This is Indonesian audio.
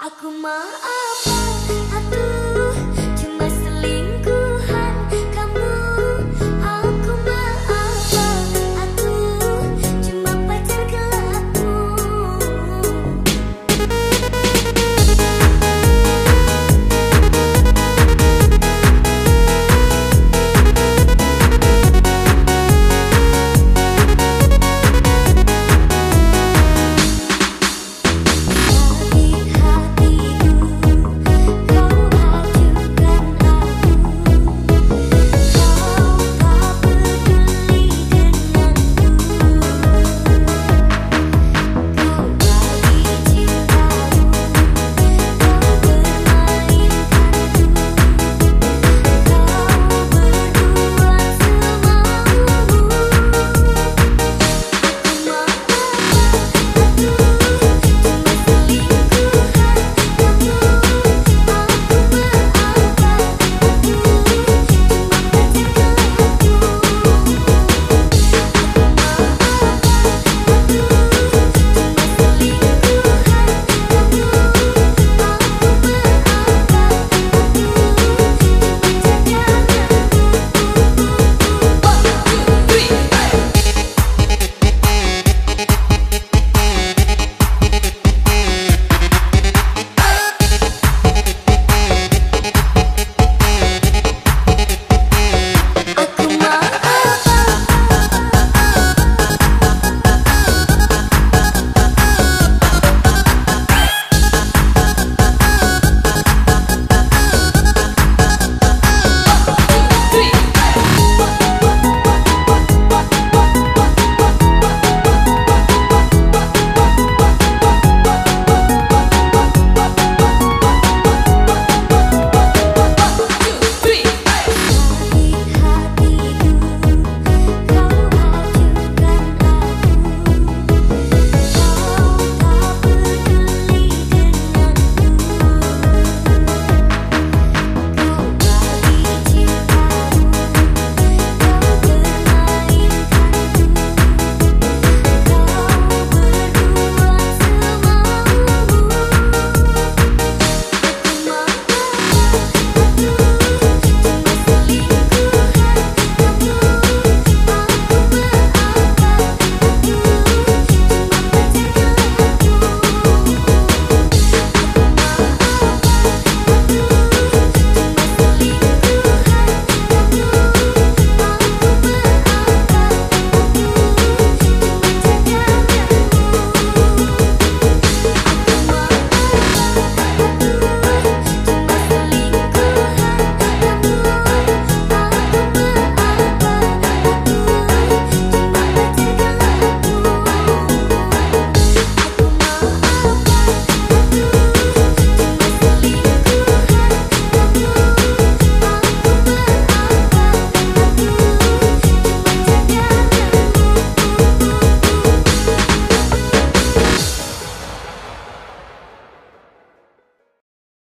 Aku maafkan